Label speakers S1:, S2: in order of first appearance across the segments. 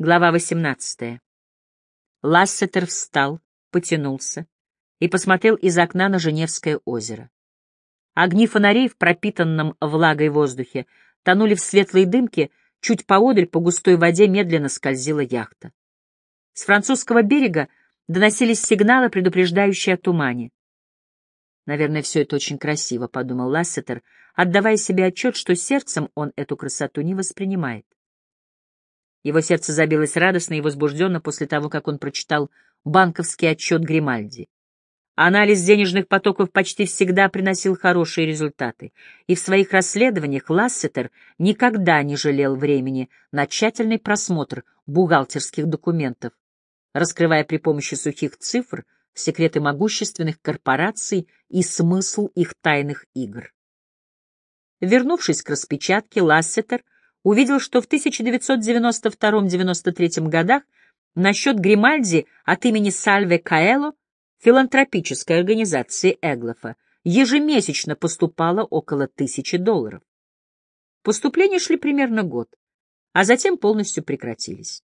S1: Глава 18. Лассетер встал, потянулся и посмотрел из окна на Женевское озеро. Огни фонарей в пропитанном влагой воздухе тонули в светлой дымке, чуть поодаль по густой воде медленно скользила яхта. С французского берега доносились сигналы, предупреждающие о тумане. «Наверное, все это очень красиво», — подумал Лассетер, отдавая себе отчет, что сердцем он эту красоту не воспринимает. Его сердце забилось радостно и возбужденно после того, как он прочитал банковский отчет Гримальди. Анализ денежных потоков почти всегда приносил хорошие результаты, и в своих расследованиях Лассетер никогда не жалел времени на тщательный просмотр бухгалтерских документов, раскрывая при помощи сухих цифр секреты могущественных корпораций и смысл их тайных игр. Вернувшись к распечатке, Лассетер — увидел, что в 1992-93 годах на счет Гримальди от имени Сальве Каэло филантропической организации Эглофа ежемесячно поступало около тысячи долларов. Поступления шли примерно год, а затем полностью прекратились.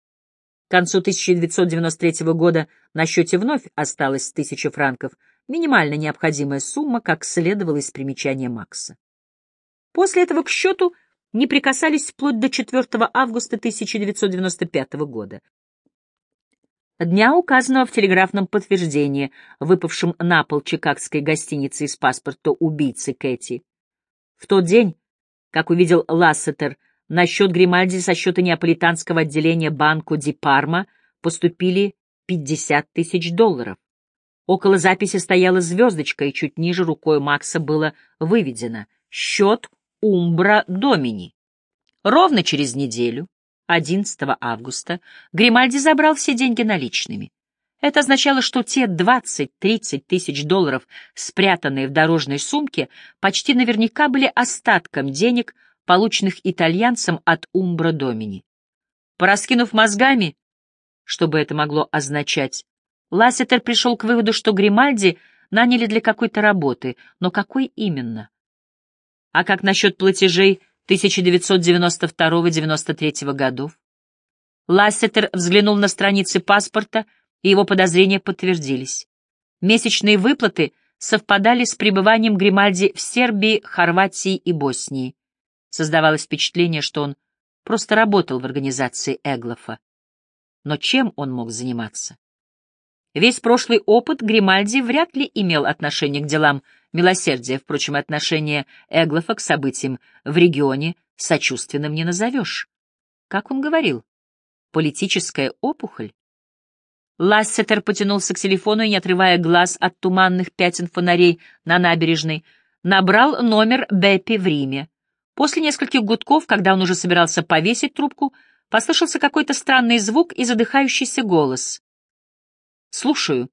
S1: К концу 1993 года на счете вновь осталось тысяча франков, минимально необходимая сумма, как следовало из примечания Макса. После этого к счету не прикасались вплоть до 4 августа 1995 года. Дня, указанного в телеграфном подтверждении, выпавшем на пол чикагской гостиницы из паспорта убийцы Кэти. В тот день, как увидел Лассетер, на счет Гримальди со счета неаполитанского отделения банку Ди Парма поступили 50 тысяч долларов. Около записи стояла звездочка, и чуть ниже рукой Макса было выведено «Счет Умбра Домини. Ровно через неделю, 11 августа, Гримальди забрал все деньги наличными. Это означало, что те 20-30 тысяч долларов, спрятанные в дорожной сумке, почти наверняка были остатком денег, полученных итальянцем от Умбра Домини. Пораскинув мозгами, что бы это могло означать, Лассетер пришел к выводу, что Гримальди наняли для какой-то работы, но какой именно? А как насчет платежей 1992-93 годов? Лассетер взглянул на страницы паспорта, и его подозрения подтвердились. Месячные выплаты совпадали с пребыванием Гримальди в Сербии, Хорватии и Боснии. Создавалось впечатление, что он просто работал в организации Эглофа. Но чем он мог заниматься? Весь прошлый опыт Гримальди вряд ли имел отношение к делам Милосердие, впрочем, отношение Эглофа к событиям в регионе сочувственным не назовешь. Как он говорил? Политическая опухоль? Лассетер потянулся к телефону и, не отрывая глаз от туманных пятен фонарей на набережной, набрал номер Беппи в Риме. После нескольких гудков, когда он уже собирался повесить трубку, послышался какой-то странный звук и задыхающийся голос. «Слушаю»,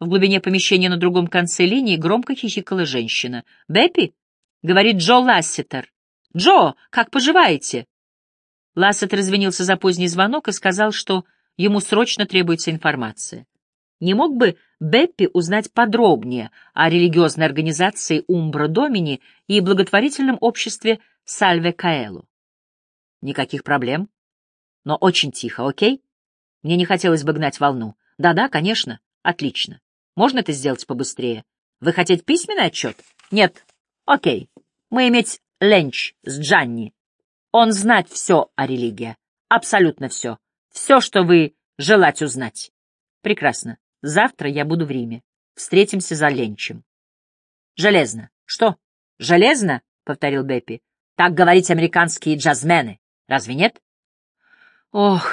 S1: в глубине помещения на другом конце линии громко хихикала женщина. «Бэппи?» — говорит Джо Лассетер. «Джо, как поживаете?» Лассетер извинился за поздний звонок и сказал, что ему срочно требуется информация. Не мог бы Беппи узнать подробнее о религиозной организации Умбра Домини и благотворительном обществе Сальве Каэлу? Никаких проблем. Но очень тихо, окей? Мне не хотелось бы гнать волну. Да-да, конечно. Отлично. Можно это сделать побыстрее? Вы хотите письменный отчет? Нет. Окей. Мы иметь ленч с Джанни. Он знать все о религии. Абсолютно все. Все, что вы желать узнать. Прекрасно. Завтра я буду в Риме. Встретимся за ленчем. Железно. Что? Железно? — повторил Беппи. Так говорить американские джазмены. Разве нет? Ох,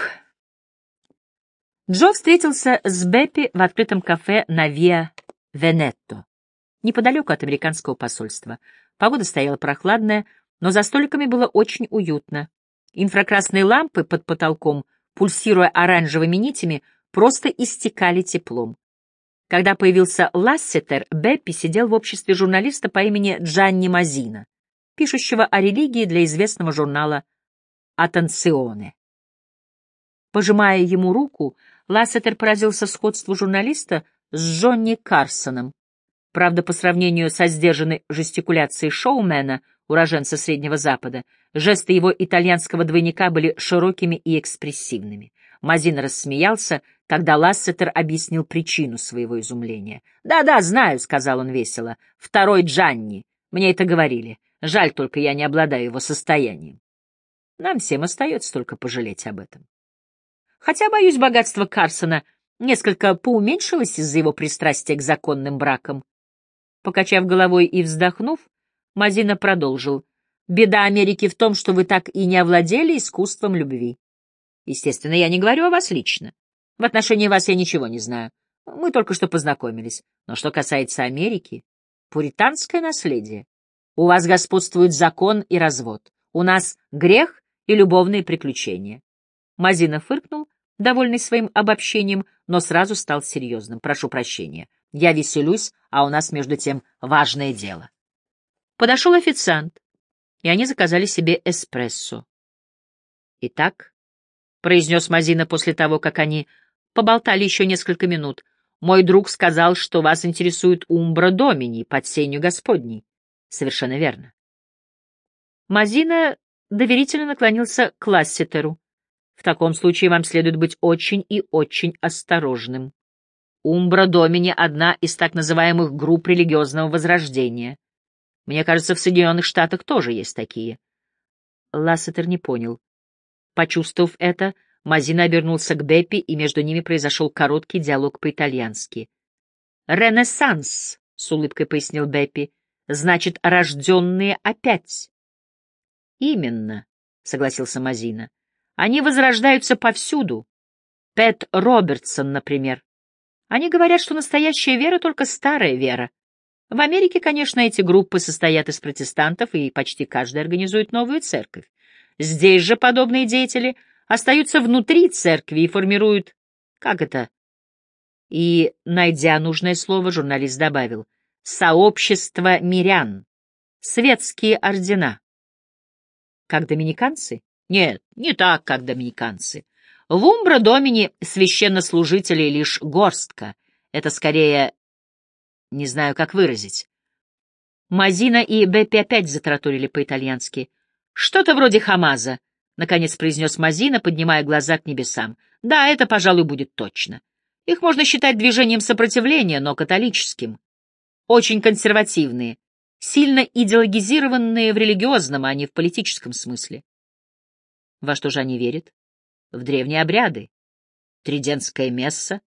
S1: Джо встретился с Беппи в открытом кафе на Виа Венетто, неподалеку от американского посольства. Погода стояла прохладная, но за столиками было очень уютно. Инфракрасные лампы под потолком, пульсируя оранжевыми нитями, просто истекали теплом. Когда появился Лассетер, Беппи сидел в обществе журналиста по имени Джанни Мазина, пишущего о религии для известного журнала «Атенсионе». Пожимая ему руку, Лассетер поразился сходству журналиста с Джонни Карсоном. Правда, по сравнению со сдержанной жестикуляцией шоумена, уроженца Среднего Запада. Жесты его итальянского двойника были широкими и экспрессивными. Мазин рассмеялся, когда Лассетер объяснил причину своего изумления. «Да-да, знаю», — сказал он весело. «Второй Джанни. Мне это говорили. Жаль только, я не обладаю его состоянием. Нам всем остается только пожалеть об этом. Хотя, боюсь, богатство Карсона несколько поуменьшилось из-за его пристрастия к законным бракам. Покачав головой и вздохнув, Мазина продолжил. «Беда Америки в том, что вы так и не овладели искусством любви. Естественно, я не говорю о вас лично. В отношении вас я ничего не знаю. Мы только что познакомились. Но что касается Америки, пуританское наследие. У вас господствует закон и развод. У нас грех и любовные приключения. Мазина фыркнул, довольный своим обобщением, но сразу стал серьезным. Прошу прощения. Я веселюсь, а у нас, между тем, важное дело. Подошел официант, и они заказали себе эспрессо. Итак, — произнес Мазина после того, как они поболтали еще несколько минут. «Мой друг сказал, что вас интересует Умбра Домини под сенью Господней». «Совершенно верно». Мазина доверительно наклонился к Лассетеру. «В таком случае вам следует быть очень и очень осторожным. Умбра Домини — одна из так называемых групп религиозного возрождения. Мне кажется, в Соединенных Штатах тоже есть такие». Лассетер не понял. Почувствовав это, Мазина обернулся к Беппи, и между ними произошел короткий диалог по-итальянски. «Ренессанс», — с улыбкой пояснил Беппи, — «значит, рожденные опять». «Именно», — согласился Мазина. «Они возрождаются повсюду. Пэт Робертсон, например. Они говорят, что настоящая вера — только старая вера. В Америке, конечно, эти группы состоят из протестантов, и почти каждый организует новую церковь. Здесь же подобные деятели остаются внутри церкви и формируют... Как это? И, найдя нужное слово, журналист добавил. Сообщество мирян. Светские ордена. Как доминиканцы? Нет, не так, как доминиканцы. В Умбро-Домине священнослужителей лишь горстка. Это скорее... Не знаю, как выразить. Мазина и Беппи опять затраторили по-итальянски — «Что-то вроде Хамаза», — наконец произнес Мазина, поднимая глаза к небесам. «Да, это, пожалуй, будет точно. Их можно считать движением сопротивления, но католическим. Очень консервативные, сильно идеологизированные в религиозном, а не в политическом смысле. Во что же они верят? В древние обряды. Тридентская месса.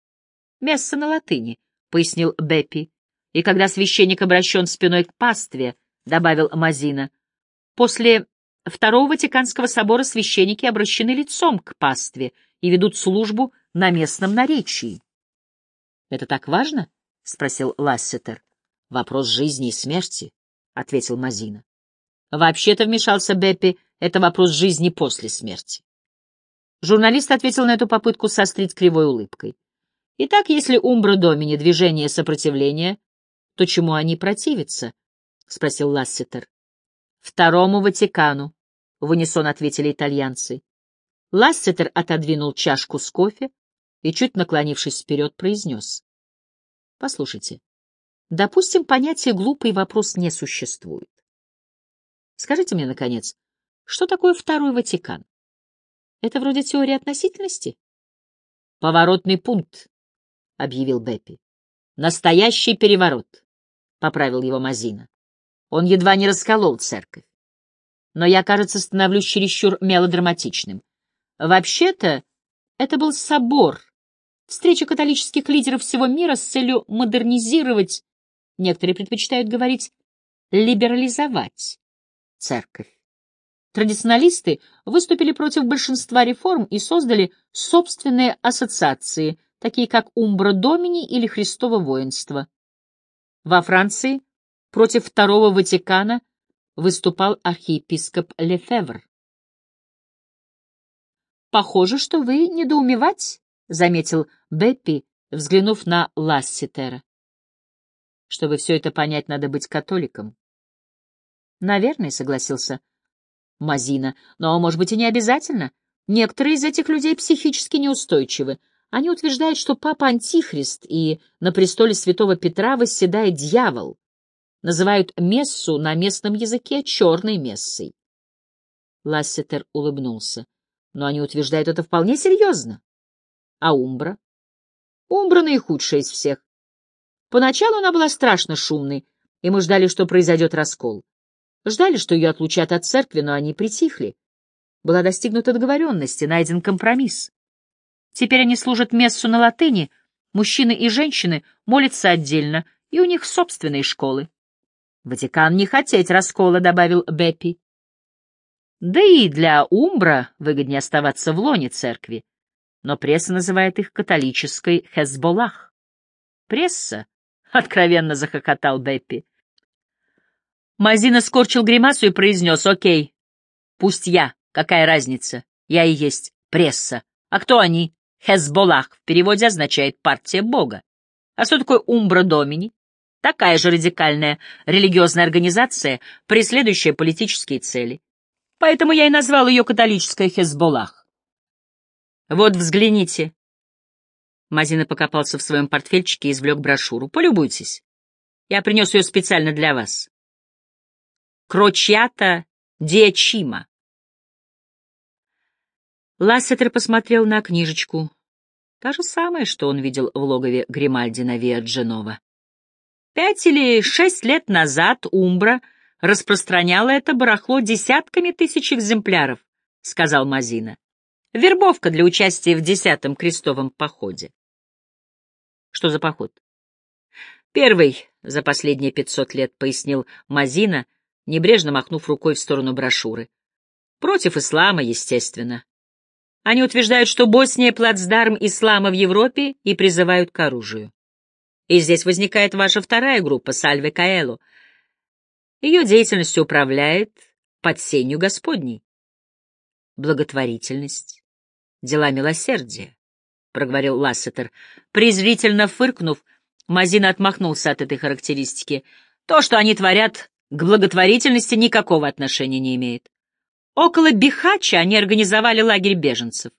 S1: Месса на латыни, — пояснил Беппи. И когда священник обращен спиной к пастве, — добавил Мазина, — после Второго Ватиканского собора священники обращены лицом к пастве и ведут службу на местном наречии. — Это так важно? — спросил Лассетер. — Вопрос жизни и смерти, — ответил Мазина. — Вообще-то, вмешался Беппи, — это вопрос жизни после смерти. Журналист ответил на эту попытку сострить кривой улыбкой. Итак, если Умбра Домини — движение сопротивления, то чему они противятся? — спросил Лассетер. Второму Ватикану, — в унисон ответили итальянцы. Лассетер отодвинул чашку с кофе и, чуть наклонившись вперед, произнес. — Послушайте, допустим, понятие «глупый вопрос» не существует. Скажите мне, наконец, что такое Второй Ватикан? Это вроде теории относительности? — Поворотный пункт, — объявил Беппи. — Настоящий переворот, — поправил его Мазина. Он едва не расколол церковь. Но я, кажется, становлюсь чересчур мелодраматичным. Вообще-то, это был собор, встреча католических лидеров всего мира с целью модернизировать, некоторые предпочитают говорить, либерализовать церковь. Традиционалисты выступили против большинства реформ и создали собственные ассоциации, такие как Умбра Домини или Христово воинство. Во Франции Против Второго Ватикана выступал архиепископ Лефевр. «Похоже, что вы недоумевать», — заметил Беппи, взглянув на Ласситера. «Чтобы все это понять, надо быть католиком». «Наверное», — согласился Мазина, — «но, может быть, и не обязательно. Некоторые из этих людей психически неустойчивы. Они утверждают, что папа — антихрист, и на престоле святого Петра восседает дьявол. называют мессу на местном языке черной мессой. Лассетер улыбнулся. Но они утверждают это вполне серьезно. А Умбра? Умбра наихудшая из всех. Поначалу она была страшно шумной, и мы ждали, что произойдет раскол. Ждали, что ее отлучат от церкви, но они притихли. Была достигнута договоренность, найден компромисс. Теперь они служат мессу на латыни, мужчины и женщины молятся отдельно, и у них собственные школы. «Ватикан не хотеть раскола», — добавил Беппи. Да и для Умбра выгоднее оставаться в лоне церкви, но пресса называет их католической Хезболах. Пресса? — откровенно захохотал Беппи. Мазина скорчил гримасу и произнес, «Окей, пусть я, какая разница, я и есть пресса. А кто они? Хезболах в переводе означает «партия Бога». А что такое Умбра Домини? Такая же радикальная религиозная организация, преследующая политические цели. Поэтому я и назвал ее католической Хезболах. Вот взгляните. Мазина покопался в своем портфельчике и извлек брошюру. Полюбуйтесь. Я принес ее специально для вас. Крочьята Диачима. Лассетер посмотрел на книжечку. Та же самая, что он видел в логове Гримальди на Виа. Пять или шесть лет назад Умбра — распространяла это барахло десятками тысяч экземпляров, — сказал Мазина. Вербовка для участия в десятом крестовом походе. Что за поход? Первый за последние пятьсот лет, — пояснил Мазина, небрежно махнув рукой в сторону брошюры. Против ислама, естественно. Они утверждают, что Босния — плацдарм ислама в Европе и призывают к оружию. И здесь возникает ваша вторая группа, Сальве Каэло — ее деятельностью управляет под сенью Господней. Благотворительность, дела милосердия, — проговорил Лассетер. Презрительно фыркнув, Мазина отмахнулся от этой характеристики. То, что они творят, к благотворительности никакого отношения не имеет. Около Бихача они организовали лагерь беженцев.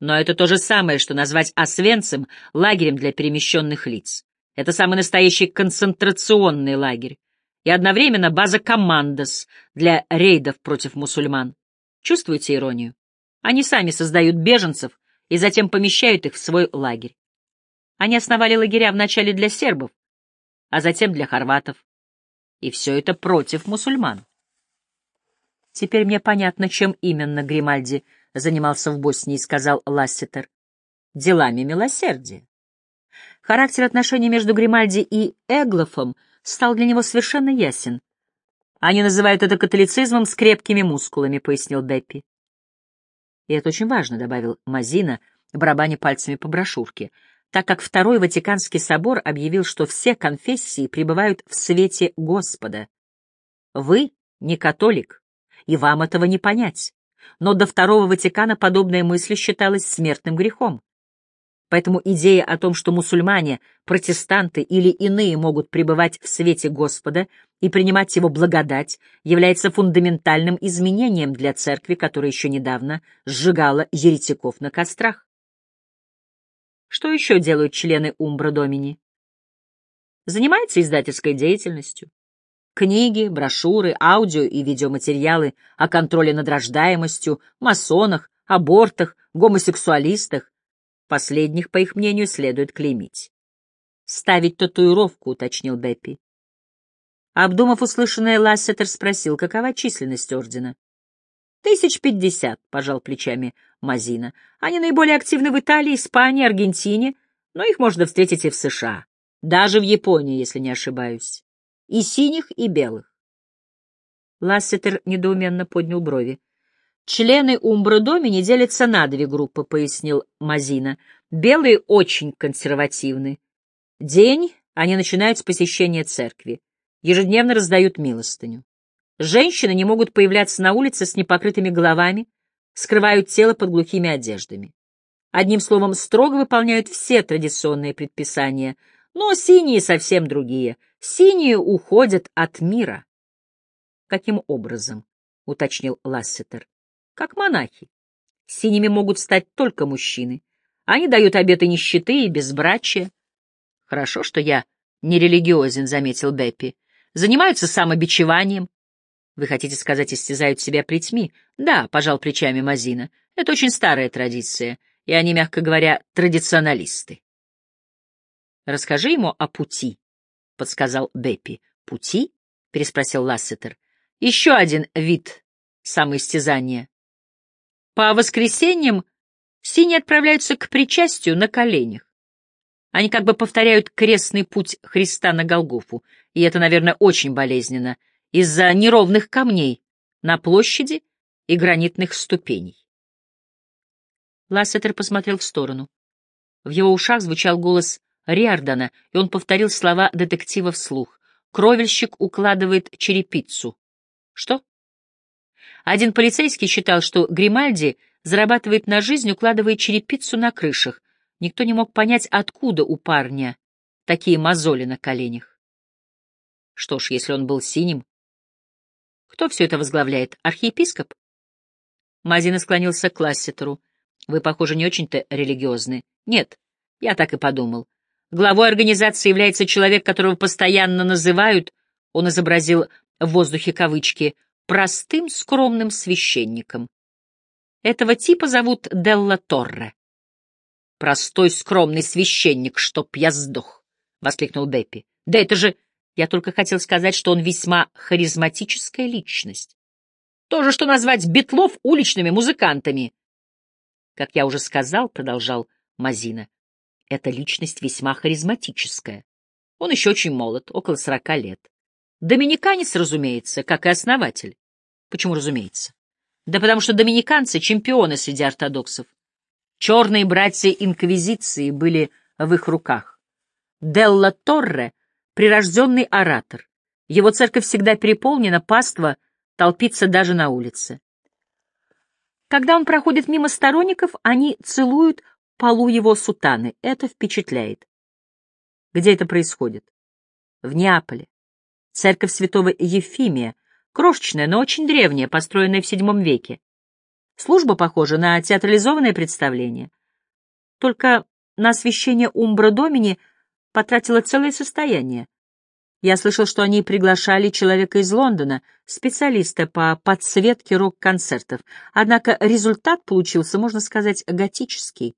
S1: Но это то же самое, что назвать Освенцим лагерем для перемещенных лиц. Это самый настоящий концентрационный лагерь и одновременно база «Командос» для рейдов против мусульман. Чувствуете иронию? Они сами создают беженцев и затем помещают их в свой лагерь. Они основали лагеря вначале для сербов, а затем для хорватов. И все это против мусульман. Теперь мне понятно, чем именно Гримальди занимался в Боснии, сказал Лассетер. Делами милосердия. Характер отношений между Гримальди и Эглофом — стал для него совершенно ясен. «Они называют это католицизмом с крепкими мускулами», — пояснил Беппи. «И это очень важно», — добавил Мазина, барабаня пальцами по брошюрке, так как Второй Ватиканский собор объявил, что все конфессии пребывают в свете Господа. Вы не католик, и вам этого не понять, но до Второго Ватикана подобная мысль считалась смертным грехом. Поэтому идея о том, что мусульмане, протестанты или иные могут пребывать в свете Господа и принимать его благодать, является фундаментальным изменением для церкви, которая еще недавно сжигала еретиков на кострах. Что еще делают члены Умбра Домини? Занимается издательской деятельностью. Книги, брошюры, аудио и видеоматериалы о контроле над рождаемостью, масонах, абортах, гомосексуалистах, Последних, по их мнению, следует клеймить. «Ставить татуировку», — уточнил Беппи. Обдумав услышанное, Лассетер спросил, какова численность ордена. «Тысяч пятьдесят», — пожал плечами Мазина. «Они наиболее активны в Италии, Испании, Аргентине, но их можно встретить и в США, даже в Японии, если не ошибаюсь. И синих, и белых». Лассетер недоуменно поднял брови. Члены Умбродомини делятся на две группы, пояснил Мазина. Белые очень консервативны. День они начинают с посещения церкви. Ежедневно раздают милостыню. Женщины не могут появляться на улице с непокрытыми головами, скрывают тело под глухими одеждами. Одним словом, строго выполняют все традиционные предписания, но синие совсем другие. Синие уходят от мира. Каким образом? — уточнил Лассетер как монахи. Синими могут стать только мужчины. Они дают обеты нищеты и безбрачия. Хорошо, что я не религиозен, — заметил Беппи. занимаются самобичеванием. Вы хотите сказать, истязают себя плетьми? Да, пожал плечами Мазина. Это очень старая традиция, и они, мягко говоря, традиционалисты. Расскажи ему о пути, подсказал Беппи. Пути? переспросил Лассетер. Еще один вид самоистязания. По воскресеньям синие отправляются к причастию на коленях. Они как бы повторяют крестный путь Христа на Голгофу, и это, наверное, очень болезненно из-за неровных камней на площади и гранитных ступеней. Лассетер посмотрел в сторону. В его ушах звучал голос Риардана, и он повторил слова детектива вслух. Кровельщик укладывает черепицу. Что? Один полицейский считал, что Гримальди зарабатывает на жизнь, укладывая черепицу на крышах. Никто не мог понять, откуда у парня такие мозоли на коленях. Что ж, если он был синим... Кто все это возглавляет? Архиепископ? Мазина склонился к Лассетеру. Вы, похоже, не очень-то религиозны. Нет, я так и подумал. Главой организации является человек, которого постоянно называют, он изобразил в воздухе кавычки, простым скромным священником. Этого типа зовут Делла Торре. «Простой скромный священник, чтоб я сдох!» — воскликнул Беппи. «Да это же...» Я только хотел сказать, что он весьма харизматическая личность. То же, что назвать Бетлов уличными музыкантами. Как я уже сказал, — продолжал Мазина, — эта личность весьма харизматическая. Он еще очень молод, около сорока лет. Доминиканец, разумеется, как и основатель. Почему разумеется? Да потому что доминиканцы — чемпионы среди ортодоксов. Черные братья Инквизиции были в их руках. Делла Торре — прирожденный оратор. Его церковь всегда переполнена, паства толпится даже на улице. Когда он проходит мимо сторонников, они целуют полу его сутаны. Это впечатляет. Где это происходит? В Неаполе. Церковь святого Ефимия, крошечная, но очень древняя, построенная в VII веке. Служба похожа на театрализованное представление. Только на освещение Умбра Домини потратила целое состояние. Я слышал, что они приглашали человека из Лондона, специалиста по подсветке рок-концертов, однако результат получился, можно сказать, готический.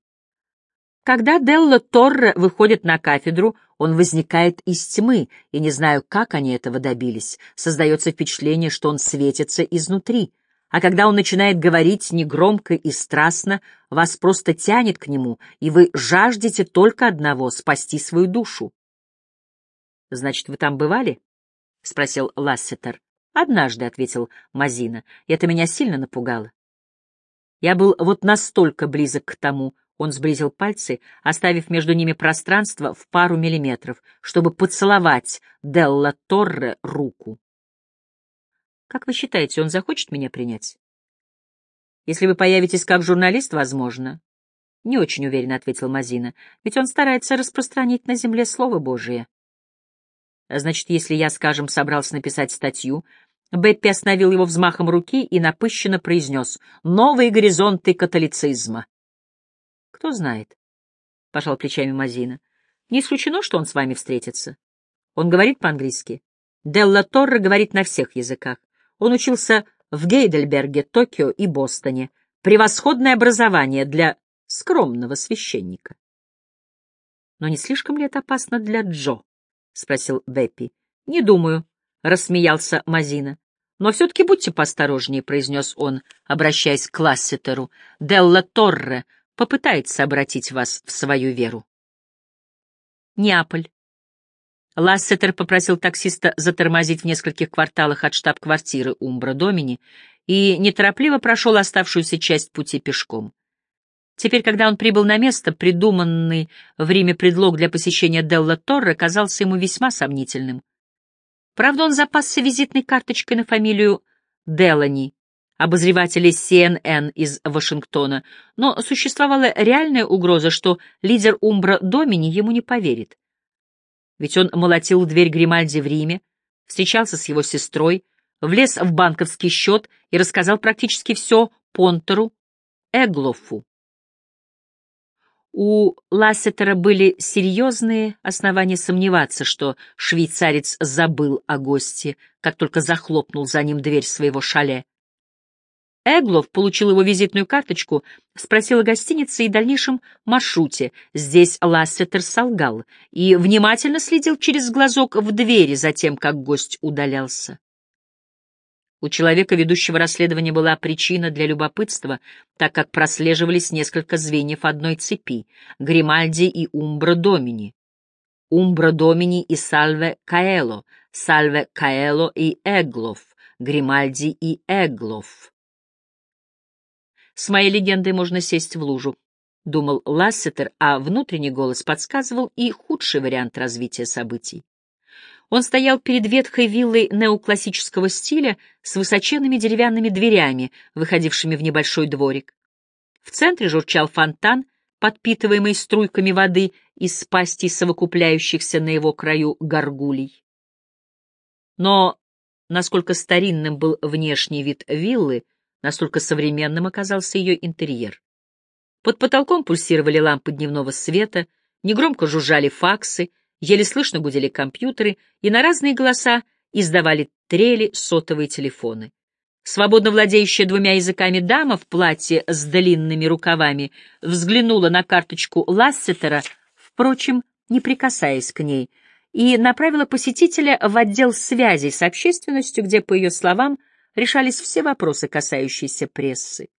S1: Когда Делла Торре выходит на кафедру, он возникает из тьмы, и не знаю, как они этого добились. Создается впечатление, что он светится изнутри. А когда он начинает говорить негромко и страстно, вас просто тянет к нему, и вы жаждете только одного — спасти свою душу. — Значит, вы там бывали? — спросил Лассетер. — Однажды, — ответил Мазина, — это меня сильно напугало. Я был вот настолько близок к тому, он сблизил пальцы, оставив между ними пространство в пару миллиметров, чтобы поцеловать Делла Торре руку. Как вы считаете, он захочет меня принять? Если вы появитесь как журналист, возможно. Не очень уверенно ответил Мазина, ведь он старается распространить на земле Слово Божие. Значит, если я, скажем, собрался написать статью, Беппи остановил его взмахом руки и напыщенно произнес «Новые горизонты католицизма». «Кто знает?» — пожал плечами Мазина. «Не исключено, что он с вами встретится. Он говорит по-английски. Делла Торре говорит на всех языках. Он учился в Гейдельберге, Токио и Бостоне. Превосходное образование для скромного священника». «Но не слишком ли это опасно для Джо?» — спросил Беппи. — Не думаю, — рассмеялся Мазина. — Но все-таки будьте поосторожнее, — произнес он, обращаясь к Лассетеру. — Делла Торре попытается обратить вас в свою веру. Неаполь. Лассетер попросил таксиста затормозить в нескольких кварталах от штаб-квартиры Умбра Домини и неторопливо прошел оставшуюся часть пути пешком. Теперь, когда он прибыл на место, придуманный в Риме предлог для посещения Делла Торре казался ему весьма сомнительным. Правда, он запасся визитной карточкой на фамилию Делани, обозревателя CNN из Вашингтона, но существовала реальная угроза, что лидер Умбра Домини ему не поверит. Ведь он молотил дверь Гримальди в Риме, встречался с его сестрой, влез в банковский счет и рассказал практически все Понтеру Эглофу. У Лассетера были серьезные основания сомневаться, что швейцарец забыл о гости, как только захлопнул за ним дверь своего шале. Эглов получил его визитную карточку, спросил о гостинице и дальнейшем маршруте. Здесь Лассетер солгал и внимательно следил через глазок в двери за тем, как гость удалялся. У человека, ведущего расследование, была причина для любопытства, так как прослеживались несколько звеньев одной цепи — Гримальди и Умбра Домини. Умбра Домини и Сальве Каэло, Сальве Каэло и Эглов, Гримальди и Эглов. С моей легендой можно сесть в лужу, — думал Лассетер, а внутренний голос подсказывал и худший вариант развития событий. Он стоял перед ветхой виллой неоклассического стиля с высоченными деревянными дверями, выходившими в небольшой дворик. В центре журчал фонтан, подпитываемый струйками воды из пастей совокупляющихся на его краю горгулей. Но насколько старинным был внешний вид виллы, настолько современным оказался ее интерьер. Под потолком пульсировали лампы дневного света, негромко жужжали факсы — еле слышно гудели компьютеры, и на разные голоса издавали трели сотовые телефоны. Свободно владеющая двумя языками дама в платье с длинными рукавами взглянула на карточку Лассетера, впрочем, не прикасаясь к ней, и направила посетителя в отдел связей с общественностью, где, по ее словам, решались все вопросы, касающиеся прессы.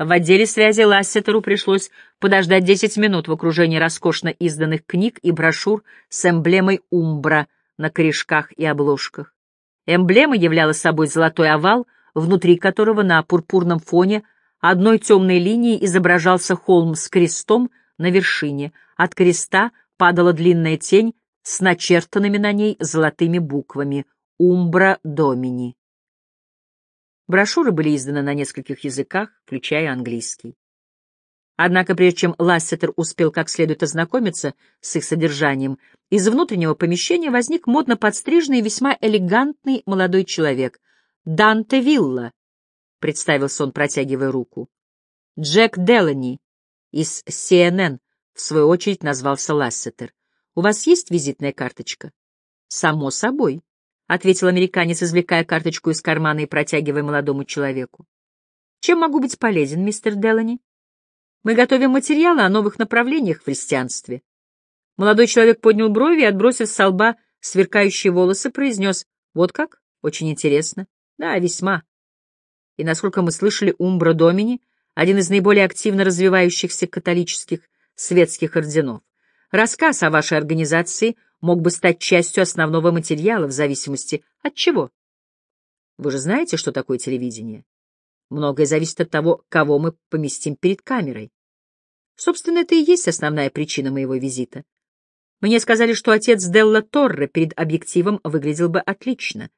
S1: В отделе связи Лассетеру пришлось подождать 10 минут в окружении роскошно изданных книг и брошюр с эмблемой «Умбра» на корешках и обложках. Эмблема являла собой золотой овал, внутри которого на пурпурном фоне одной темной линией изображался холм с крестом на вершине. От креста падала длинная тень с начертанными на ней золотыми буквами «Умбра Домини». Брошюры были изданы на нескольких языках, включая английский. Однако прежде чем Лассетер успел как следует ознакомиться с их содержанием, из внутреннего помещения возник модно подстриженный и весьма элегантный молодой человек. «Данте Вилла», — представился он, протягивая руку. «Джек Делани из CNN», — в свою очередь назвался Лассетер. «У вас есть визитная карточка?» «Само собой», — ответил американец, извлекая карточку из кармана и протягивая молодому человеку. «Чем могу быть полезен, мистер Делани? Мы готовим материалы о новых направлениях в христианстве». Молодой человек поднял брови и, отбросив с лба сверкающие волосы, произнес «Вот как? Очень интересно. Да, весьма. И, насколько мы слышали, Умбра Домини — один из наиболее активно развивающихся католических светских орденов. Рассказ о вашей организации — мог бы стать частью основного материала в зависимости от чего. Вы же знаете, что такое телевидение? Многое зависит от того, кого мы поместим перед камерой. Собственно, это и есть основная причина моего визита. Мне сказали, что отец Делла Торре перед объективом выглядел бы отлично.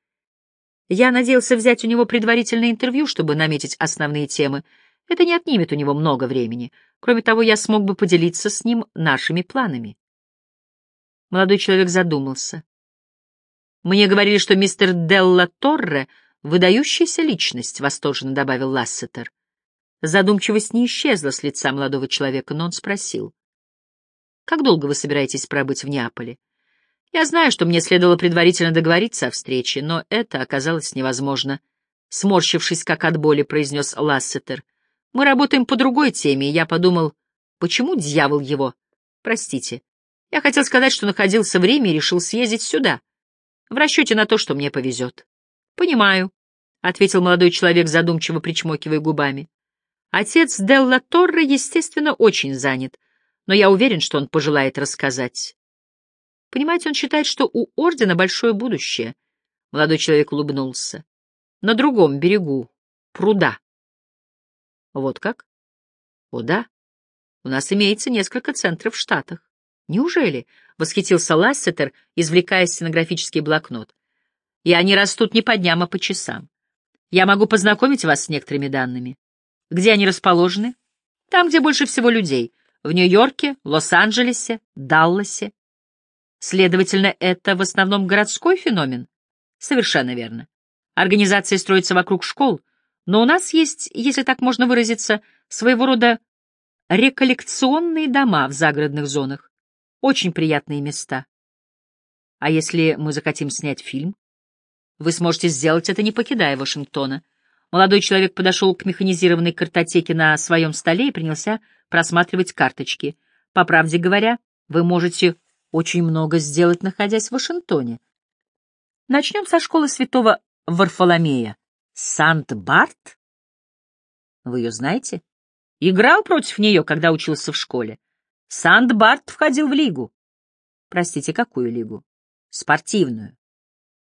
S1: Я надеялся взять у него предварительное интервью, чтобы наметить основные темы. Это не отнимет у него много времени. Кроме того, я смог бы поделиться с ним нашими планами. Молодой человек задумался. «Мне говорили, что мистер Делла Торре — выдающаяся личность», — восторженно добавил Лассетер. Задумчивость не исчезла с лица молодого человека, но он спросил. «Как долго вы собираетесь пробыть в Неаполе?» «Я знаю, что мне следовало предварительно договориться о встрече, но это оказалось невозможно», — сморщившись как от боли, произнес Лассетер. «Мы работаем по другой теме, и я подумал, почему дьявол его? Простите, я хотел сказать, что находился в Риме и решил съездить сюда, в расчете на то, что мне повезет. — Понимаю, — ответил молодой человек, задумчиво причмокивая губами. Отец Делла Торре, естественно, очень занят, но я уверен, что он пожелает рассказать. Понимаете, он считает, что у Ордена большое будущее. Молодой человек улыбнулся. На другом берегу пруда. Вот как? О, да. У нас имеется несколько центров в Штатах. «Неужели?» — восхитился Лассетер, извлекая стенографический блокнот. «И они растут не по дням, а по часам. Я могу познакомить вас с некоторыми данными. Где они расположены? Там, где больше всего людей. В Нью-Йорке, Лос-Анджелесе, Далласе. Следовательно, это в основном городской феномен? Совершенно верно. Организация строится вокруг школ, но у нас есть, если так можно выразиться, своего рода реколлекционные дома в загородных зонах. Очень приятные места. А если мы захотим снять фильм? Вы сможете сделать это, не покидая Вашингтона. Молодой человек подошел к механизированной картотеке на своем столе и принялся просматривать карточки. По правде говоря, вы можете очень много сделать, находясь в Вашингтоне. Начнем со школы святого Варфоломея. Сант-Барт? Вы ее знаете? Играл против нее, когда учился в школе. Сант-Барт входил в лигу. Простите, какую лигу? Спортивную.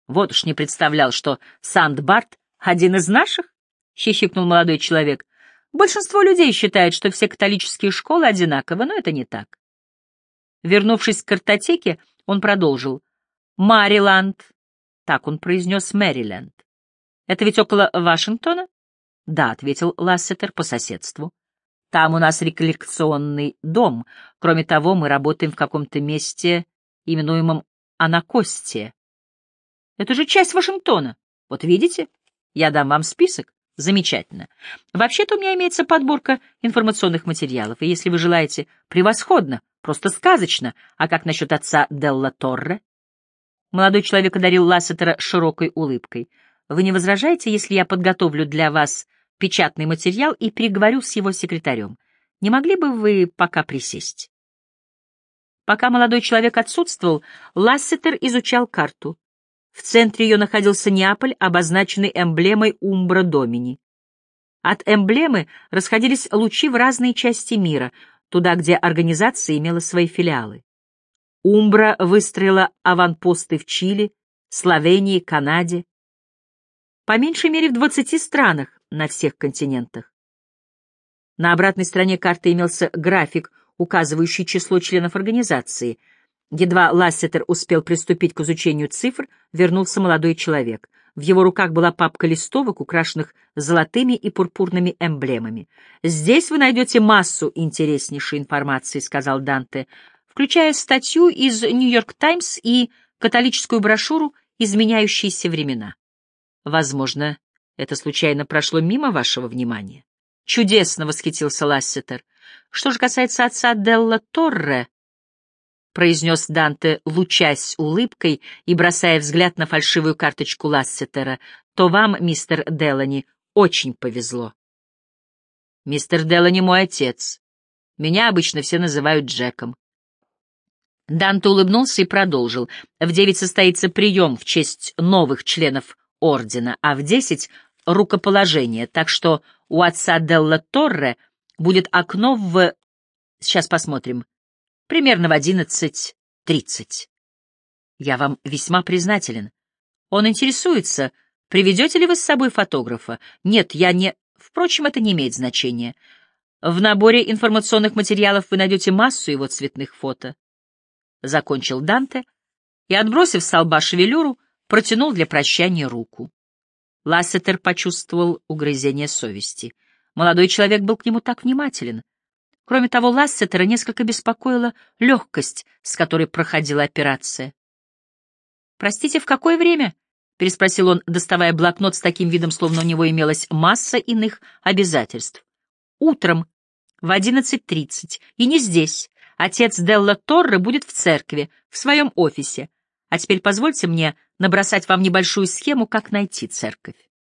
S1: Вот уж не представлял, что Сант-Барт — один из наших, — хихикнул молодой человек. Большинство людей считает, что все католические школы одинаковы, но это не так. Вернувшись к картотеке, он продолжил. «Мариланд», — так он произнес Мэриленд. «Это ведь около Вашингтона?» «Да», — ответил Лассетер по соседству. «Там у нас реколлекционный дом. Кроме того, мы работаем в каком-то месте, именуемом Анакостия. Это же часть Вашингтона. Вот видите? Я дам вам список. Замечательно. Вообще-то у меня имеется подборка информационных материалов, и если вы желаете, превосходно, просто сказочно. А как насчет отца Делла Торре? Молодой человек одарил Лассетера широкой улыбкой. Вы не возражаете, если я подготовлю для вас печатный материал и переговорю с его секретарем? Не могли бы вы пока присесть? Пока молодой человек отсутствовал, Лассетер изучал карту. В центре ее находился Неаполь, обозначенный эмблемой Умбра Домини. От эмблемы расходились лучи в разные части мира, туда, где организация имела свои филиалы. Умбра выстроила аванпосты в Чили, Словении, Канаде. По меньшей мере в 20 странах на всех континентах. На обратной стороне карты имелся график, указывающий число членов организации — Едва Лассетер успел приступить к изучению цифр, вернулся молодой человек. В его руках была папка листовок, украшенных золотыми и пурпурными эмблемами. «Здесь вы найдете массу интереснейшей информации», — сказал Данте, включая статью из «Нью-Йорк Таймс» и католическую брошюру «Изменяющиеся времена». Возможно, это случайно прошло мимо вашего внимания. Чудесно восхитился Лассетер. Что же касается отца Делла Торре, — произнес Данте, лучась улыбкой и бросая взгляд на фальшивую карточку Лассетера, — то вам, мистер Делани, очень повезло. Мистер Делани мой отец. Меня обычно все называют Джеком. Данте улыбнулся и продолжил. В девять состоится прием в честь новых членов ордена, а в десять — рукоположение, так что у отца Делла Торре будет окно в... Сейчас посмотрим примерно в одиннадцать тридцать. Я вам весьма признателен. Он интересуется, приведете ли вы с собой фотографа. Нет, я не... Впрочем, это не имеет значения. В наборе информационных материалов вы найдете массу его цветных фото. Закончил Данте и, отбросив с лба шевелюру, протянул для прощания руку. Лассетер почувствовал угрызение совести. Молодой человек был к нему так внимателен. Кроме того, Лассетера несколько беспокоила легкость, с которой проходила операция. «Простите, в какое время?» — переспросил он, доставая блокнот с таким видом, словно у него имелась масса иных обязательств. «Утром, в одиннадцать тридцать, и не здесь. Отец Делла Торре будет в церкви, в своем офисе. А теперь позвольте мне набросать вам небольшую схему, как найти церковь».